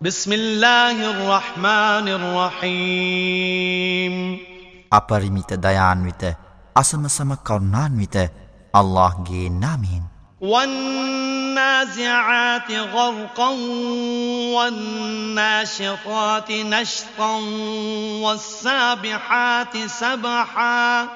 بسم الله الرحمن الرحيم. أبرميت ديان ويت أسم سم كرنان ويت الله جي نامين والنازعات غرقا والناشطات نشطا والسابحات سبحا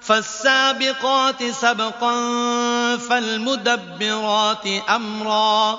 فالسابقات سبقا فالمدبرات أمرا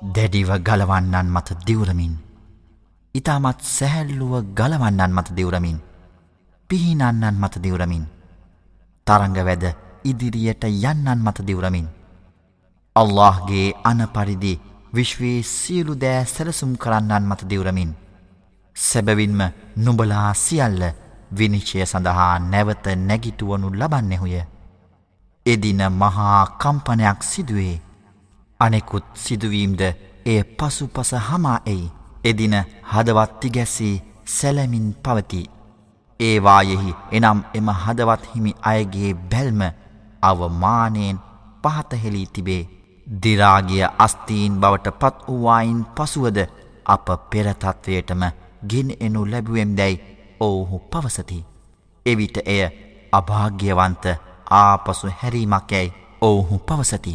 දැඩිව ගලවන්නන් මත දිවුරමින්. ඉතාමත් සැහැල්ලුව ගලවන්නන් මත දිවුරමින්. පිහිනන්නන් මත දිවුරමින්. තරංග වැද ඉදිරියට යන්නන් මත දිවුරමින්. අල්لهගේ අනපරිදි විශ්වයේ සියලු දෑ සැලසුම් කරන්නන් මත දිවුරමින්. සැබවින්ම නුබලා සියල්ල විනිශ්චය සඳහා නැවත නැගිටුවනු ලබන්නෙහුය. එදින මහා කම්පනයක් සිදුවේ. අනෙකුත් සිදුවීම්ද එය පසු පස හමා එයි. එදින හදවත් තිගැස්සී සැලමින් පවති. ඒවායෙහි එනම් එම හදවත් හිමි අයගේ බැල්ම අවමානයෙන් පහතහෙලී තිබේ. දිරාගිය අස්තීන් බවට පත් වූවායින් පසුවද අප පෙරතත්වයටම ගෙන එනු ලැබුවෙම් දැයි ඔවුහු පවසති. එවිට එය අභාග්‍යවන්ත ආපසු හැරීමක් යැයි ඔවුහු පවසති.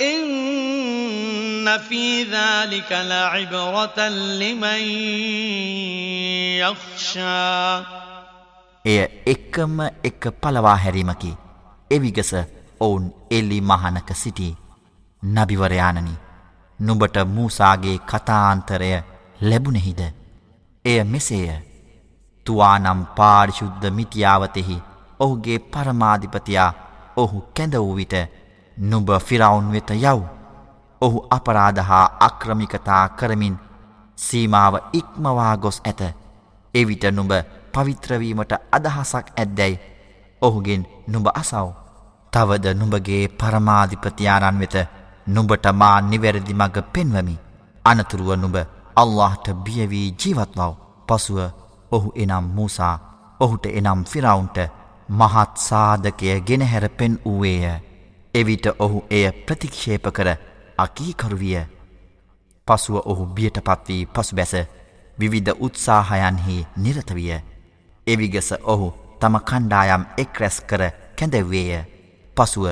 إن في ذلك لعبرة لمن يخشى එය එක්කම එක පලවා හැරීමකි. එවිගස ඔවුන් එල්ලි මහනක සිටි. නබිවරයානනි නුබට මූසාගේ කතාන්තරය ලැබුණෙහිද. එය මෙසේය. තුවානම් පාරිශුද්ධ මිටියාවතෙහි ඔහුගේ පරමාධිපතියා ඔහු කැඳ වූ විට නුබ ෆිරවුන් වෙත යව්. ඔහු අපරාධහා අක්‍රමිකතා කරමින් සීමාව ඉක්මවා ගොස් ඇත. එවිට නුඹ පවිත්‍රවීමට අදහසක් ඇද්දැයි ඔහුගෙන් නුඹ අසව්. තවද නුඹගේ පරමාධිපතියාණන් වෙත නුඹට මා නිවැරදි මග පෙන්වමි. අනතුරුව නුඹ අල්لهට බියවී ජීවත්වව් පසුව ඔහු එනම් මූසා ඔහුට එනම් ෆිරවුන්ට මහත් සාධකය ගෙනහැර පෙන් වූවේය. එවිට ඔහු එය ප්‍රතික්ෂේප කර අකීකරුවිය. පසුව ඔහු බියට පත්වී පසු බැස විවිධ උත්සාහයන්හි නිරතවිය. එවිගස ඔහු තම කණ්ඩායම් එක් රැස් කර කැඳවේය. පසුව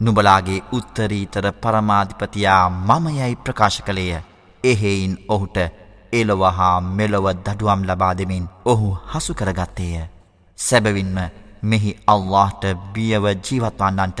නුබලාගේ උත්තරීතර පරමාධිපතියා මමයයි ප්‍රකාශ කළේය. එහෙයින් ඔහුට එලොවහා මෙලොව දඩුවම් ලබා දෙමින් ඔහු හසු කරගත්තේය. සැබවින්ම මෙහි අල්لهට බියව ජීවත්වන්නන්ට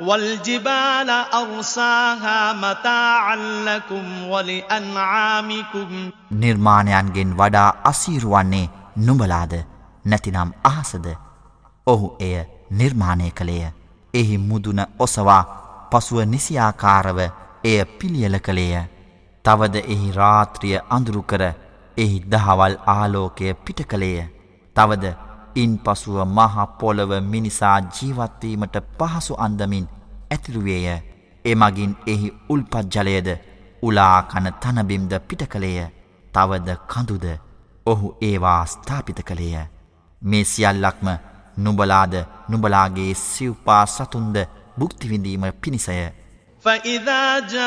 والجبال أرساها متاعا لكم ولأنعامكم නිර්මාණයන්ගෙන් වඩා අසීරුවන්නේ නුඹලාද නැතිනම් අහසද ඔහු එය නිර්මාණය කළේය එහි මුදුන ඔසවා පසුව නිසියාකාරව එය පිළියල කළේය තවද එහි රාත්‍රිය අඳුරු කර එහි දහවල් ආලෝකය පිට කළේය තවද ඉන් පසුව මහපොළව මිනිසා ජීවත්වීමට පහසු අන්දමින් ඇතිරුවේය එමගින් එහි උල්පත් ජලයද උලාකන තනබිම්ද පිට කළේය තවද කඳුද ඔහු ඒවා ස්ථාපිත කළේය මේ සියල්ලක්ම නුබලාද නුබලාගේ සිව්පා සතුන්ද බුක්තිවිඳීම පිණිසය فإذا جاءت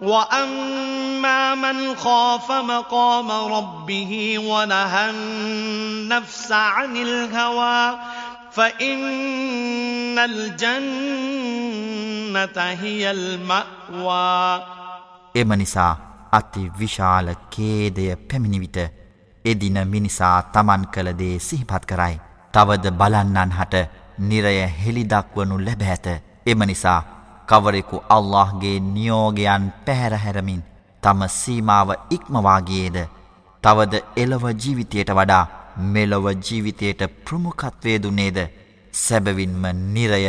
وأما من خاف مقام ربه ونهى النفس عن الهوى فإن الجنة هي المأوى එම අති විශාල කේදය පැමිණිවිට එදින මිනිසා තමන් කළදේ සිහිපත් කරයි. තවද බලන්නන් හට නිරය හෙළිදක්වනු ලැබෑත. එම නිසා කවරෙකු අල්لهගේ නියෝගයන් පැහැරහැරමින් තම සීමාව ඉක්මවාගේද තවද එලොව ජීවිතයට වඩා මෙලොව ජීවිතයට ප්‍රමුකත්වය දුන්නේද? සැබවින්ම නිරය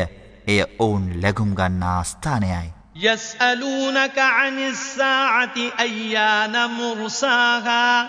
එය ඔවුන් ලැගුම්ගන්නා ස්ථානයයි. يسألونك عن الساعة أيان مرساها?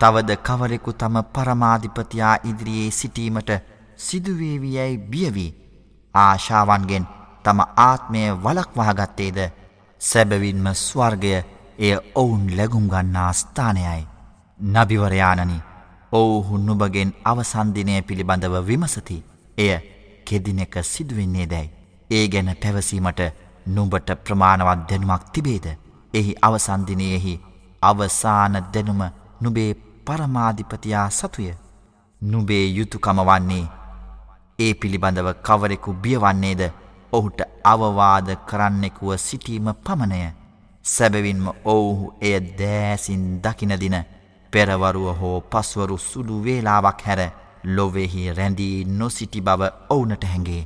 තවද කවරෙකු තම පරමාධිපතියා ඉදිරියේ සිටීමට සිදුවේවියැයි බියවී ආශාවන්ගෙන් තම ආත්මය වලක්වාගත්තේද සැබවින්ම ස්වර්ගය එය ඔවුන් ලැගුම්ගන්නා ස්ථානයයි. නබිවරයානනි ඔවුහු නුබගෙන් අවසන්දිනය පිළිබඳව විමසති. එය කෙදිනෙක සිදුවෙන්නේ දැයි. ඒ ගැන පැවසීමට නුඹට ප්‍රමාණවත් දැනුමක් තිබේද. එහි අවසන්දිනයෙහි අවසාන දැනුම නුබේ පරමාධිපතියා සතුය. නුබේ යුතුකම වන්නේ ඒ පිළිබඳව කවරෙකු බියවන්නේද ඔහුට අවවාද කරන්නෙකුව සිටීම පමණය. සැබවින්ම ඔවුහු එය දෑසින් දකිනදින පෙරවරුව හෝ පස්වරු සුඩු වේලාවක් හැර ලොවෙහි රැඳී නොසිටි බව ඔවුනට හැඟේ.